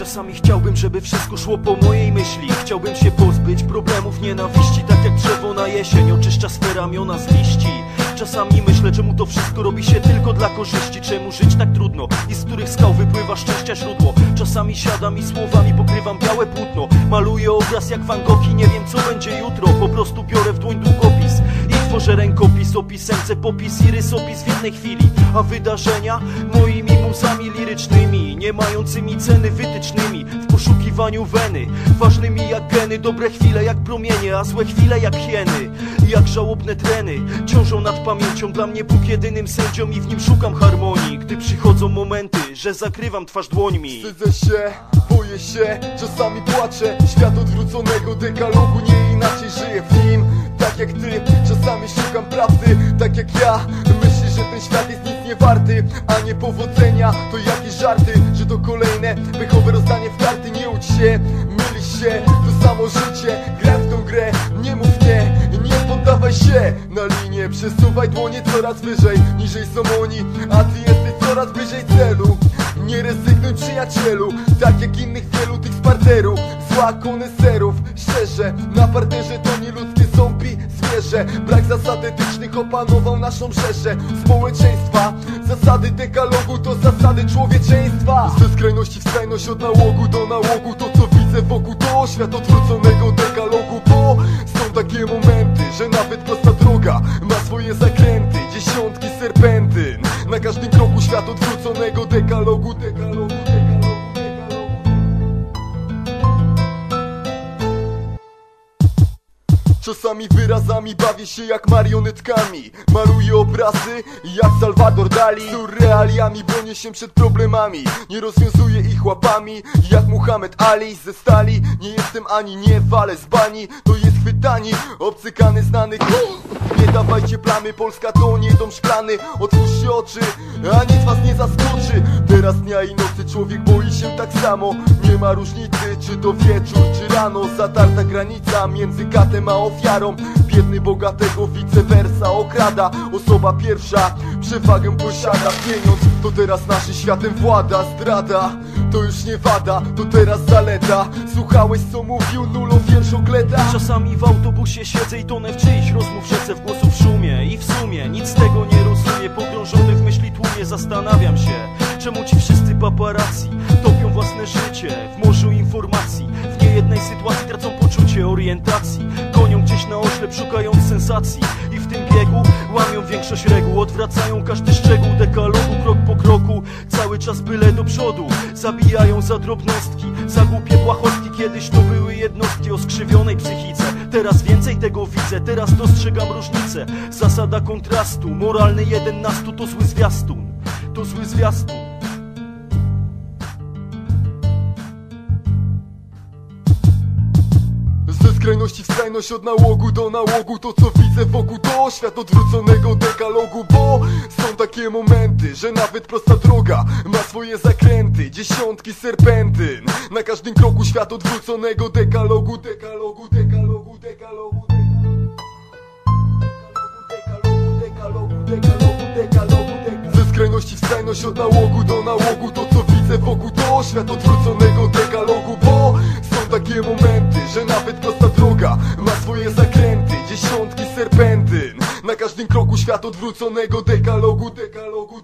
Czasami chciałbym, żeby wszystko szło po mojej myśli. Chciałbym się pozbyć problemów, nienawiści Tak jak drzewo na jesień oczyszcza swe ramiona z liści. Czasami myślę, czemu to wszystko robi się tylko dla korzyści. Czemu żyć tak trudno? I z których skał wypływa szczęścia źródło? Czasami siadam i słowami pokrywam białe płótno. Maluję obraz jak Van Gogh i nie wiem co będzie jutro. Po prostu biorę w dłoń długopis i tworzę rękopis. Opis, MC, popis i rysopis w jednej chwili. A wydarzenia moimi muzami lirycznymi Nie mającymi ceny wytycznymi W poszukiwaniu weny Ważnymi jak geny, dobre chwile jak promienie A złe chwile jak hieny Jak żałobne treny Ciążą nad pamięcią Dla mnie Bóg jedynym sędzią I w nim szukam harmonii Gdy przychodzą momenty, że zakrywam twarz dłońmi. Wstydzę się, boję się, czasami płaczę Świat odwróconego dekalogu, nie inaczej żyję w nim. Tak jak ty, czasami szukam prawdy Tak jak ja, myślisz, że ten świat jest nie warty A nie powodzenia, to jakieś żarty Że to kolejne pechowe rozdanie w karty. Nie łudź się, mylisz się, to samo życie. Gram w tą grę, nie mów nie, nie poddawaj się. Na linię, przesuwaj dłonie coraz wyżej Niżej są oni, a ty jesteś coraz bliżej celu. Nie rezygnuj przyjacielu Tak jak innych wielu tych z parteru Zła koneserów Szczerze, na parterze to nieludzkie zombie zwierzę Brak zasad etycznych opanował naszą rzeszę. Społeczeństwa Zasady dekalogu to zasady człowieczeństwa. Ze skrajności w skrajność od nałogu do nałogu. To co widzę wokół to świat odwróconego dekalogu Bo są takie momenty, że nawet prosta droga Ma swoje zakręty, dziesiątki serpentyn. Na każdym kroku świat odwróconego Czasami wyrazami bawię się jak marionetkami. Maluję obrazy jak Salvador Dali. Surrealiami bronię się przed problemami. Nie rozwiązuję ich łapami jak Muhammad Ali. Ze stali nie jestem ani nie walę z bani. To jest chwytani, obcykany znany Nie dawajcie plamy, Polska to nie dom szklany. Otwórzcie oczy, a nic was nie zaskoczy. Teraz dnia i nocy człowiek boi się tak samo. Nie ma różnicy, czy to wieczór, czy rano. Zatarta granica między katem a ofiarą. Biedny bogatego vice versa okrada. Osoba pierwsza przewagę posiada. Pieniądz to teraz naszym światem włada. Zdrada to już nie wada, to teraz zaleta Słuchałeś co mówił nulą wierszogleda Czasami w autobusie siedzę i tonę w czyichś rozmów Rzecę w głosu w szumie. I w sumie Nic z tego nie rozumie Pogrążony w myśli tłumie zastanawiam się Czemu ci wszyscy paparazzi Topią własne życie w morzu informacji. W niejednej sytuacji tracą poczucie orientacji. Gonią gdzieś na oślep szukając sensacji. I w tym biegu łamią większość reguł Odwracają każdy szczegół dekalogu czas byle do przodu. Zabijają za drobnostki Za głupie błahostki Kiedyś to były jednostki o skrzywionej psychice. Teraz więcej tego widzę Teraz dostrzegam różnicę. Zasada kontrastu Moralny jeden na stu to zły zwiastun. To zły zwiastun skrajności w od nałogu do nałogu. To co widzę wokół to świat odwróconego dekalogu Bo są takie momenty, że nawet prosta droga Ma swoje zakręty, dziesiątki serpentyn Na każdym kroku świat odwróconego dekalogu Dekalogu, dekalogu, dekalogu, dekalogu Dekalogu, dekalogu, dekalogu, dekalogu. Ze skrajności w skrajność od nałogu do nałogu. To co widzę wokół to świat odwróconego dekalogu Bo są takie momenty, że nawet prosta serpentyn. Na każdym kroku świat odwróconego dekalogu Dekalogu, dekalogu